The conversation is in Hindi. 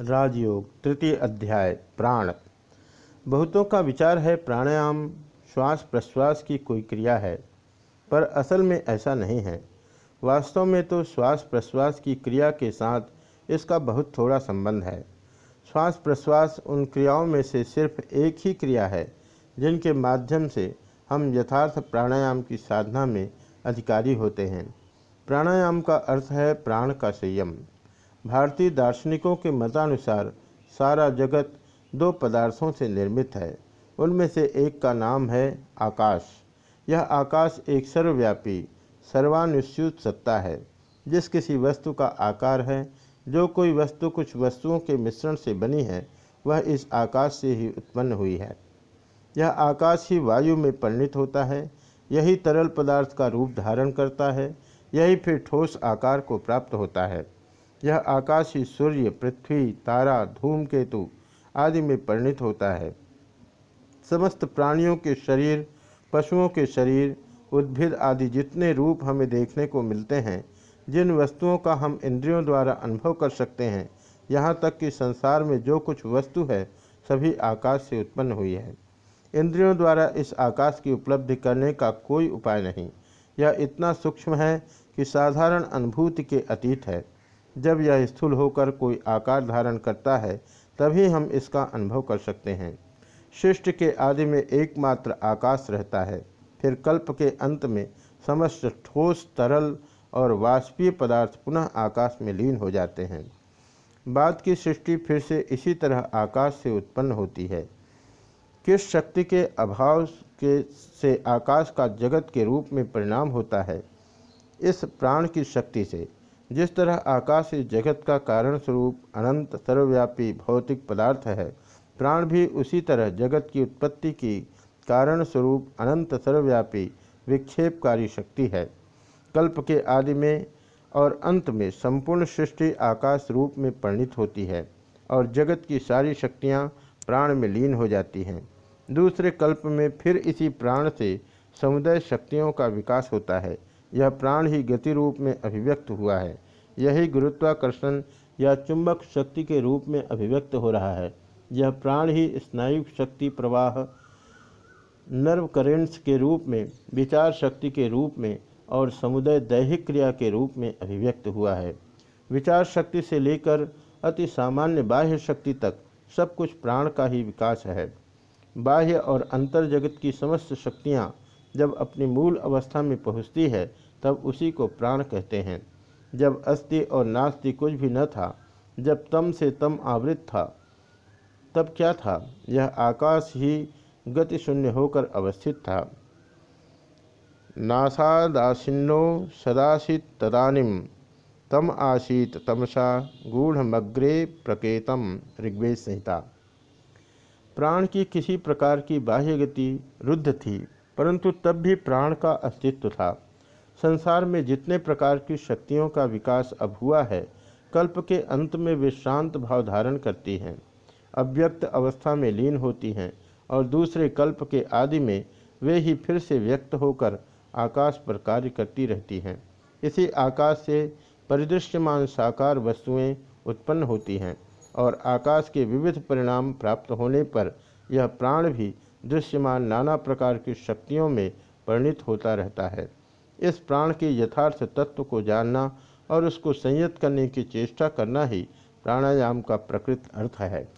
राजयोग, तृतीय अध्याय, प्राण। बहुतों का विचार है, प्राणायाम, श्वास प्रश्वास की कोई क्रिया है, पर असल में ऐसा नहीं है। वास्तव में तो श्वास प्रश्वास की क्रिया के साथ इसका बहुत थोड़ा संबंध है। श्वास प्रश्वास उन क्रियाओं में से सिर्फ़ एक ही क्रिया है, जिनके माध्यम से हम यथार्थ प्राणायाम की साधना में अधिकारी होते हैं। प्राणायाम का अर्थ है प्राण का संयम। भारतीय दार्शनिकों के मतानुसार सारा जगत दो पदार्थों से निर्मित है। उनमें से एक का नाम है आकाश। यह आकाश एक सर्वव्यापी, सर्वानुस्यूत सत्ता है, जिस किसी वस्तु का आकार है, जो कोई वस्तु कुछ वस्तुओं के मिश्रण से बनी है, वह इस आकाश से ही उत्पन्न हुई है। यह आकाश ही वायु में परिणित होता है, यही तरल पदार्थ का रूप धारण करता है, यही फिर ठोस आकार को प्राप्त होता है। यह आकाश ही सूर्य, पृथ्वी, तारा धूमकेतु आदि में परिणित होता है। समस्त प्राणियों के शरीर, पशुओं के शरीर, उद्भिद आदि जितने रूप हमें देखने को मिलते हैं, जिन वस्तुओं का हम इंद्रियों द्वारा अनुभव कर सकते हैं, यहाँ तक कि संसार में जो कुछ वस्तु है, सभी आकाश से उत्पन्न हुई है। इंद्रियों द्वारा इस आकाश की उपलब्धि करने का कोई उपाय नहीं। यह इतना सूक्ष्म है कि साधारण अनुभूति के अतीत है। जब यह स्थूल होकर कोई आकार धारण करता है, तभी हम इसका अनुभव कर सकते हैं। सृष्टि के आदि में एकमात्र आकाश रहता है। फिर कल्प के अंत में समस्त ठोस, तरल और वाष्पीय पदार्थ पुनः आकाश में लीन हो जाते हैं। बाद की सृष्टि फिर से इसी तरह आकाश से उत्पन्न होती है। किस शक्ति के अभाव के से आकाश का जगत के रूप में परिणाम होता है? इस प्राण की शक्ति से। जिस तरह आकाश इस जगत का कारण स्वरूप अनंत सर्वव्यापी भौतिक पदार्थ है, प्राण भी उसी तरह जगत की उत्पत्ति की कारण स्वरूप अनंत सर्वव्यापी विक्षेपकारी शक्ति है। कल्प के आदि में और अंत में संपूर्ण सृष्टि आकाश रूप में परिणित होती है और जगत की सारी शक्तियाँ प्राण में लीन हो जाती हैं। दूसरे कल्प में फिर इसी प्राण से समुदाय शक्तियों का विकास होता है यह प्राण ही गति रूप में अभिव्यक्त हुआ है। यही गुरुत्वाकर्षण या चुंबक शक्ति के रूप में अभिव्यक्त हो रहा है। यह प्राण ही स्नायु शक्ति प्रवाह नर्व करेंट्स के रूप में, विचार शक्ति के रूप में और समुदाय दैहिक क्रिया के रूप में अभिव्यक्त हुआ है। विचार शक्ति से लेकर अति सामान्य बाह्य शक्ति तक सब कुछ प्राण का ही विकास है। बाह्य और अंतर जगत की समस्त शक्तियाँ जब अपनी मूल अवस्था में पहुँचती है, तब उसी को प्राण कहते हैं। जब अस्थि और नास्ति कुछ भी न था, जब तम से तम आवृत था, तब क्या था? यह आकाश ही गति शून्य होकर अवस्थित था। नासादासीनो सदाशित तदानिम। तम आशीत तमसा गूढ़मग्रे प्रकेतम ऋग्वेद संहिता। प्राण की किसी प्रकार की बाह्य गति रुद्ध थी। परंतु तब भी प्राण का अस्तित्व था। संसार में जितने प्रकार की शक्तियों का विकास अब हुआ है, कल्प के अंत में वे शांत भाव धारण करती हैं, अव्यक्त अवस्था में लीन होती हैं और दूसरे कल्प के आदि में वे ही फिर से व्यक्त होकर आकाश पर कार्य करती रहती हैं। इसी आकाश से परिदृश्यमान साकार वस्तुएँ उत्पन्न होती हैं और आकाश के विविध परिणाम प्राप्त होने पर यह प्राण भी दृश्यमान नाना प्रकार की शक्तियों में परिणित होता रहता है। इस प्राण के यथार्थ तत्व को जानना और उसको संयत करने की चेष्टा करना ही प्राणायाम का प्रकृत अर्थ है।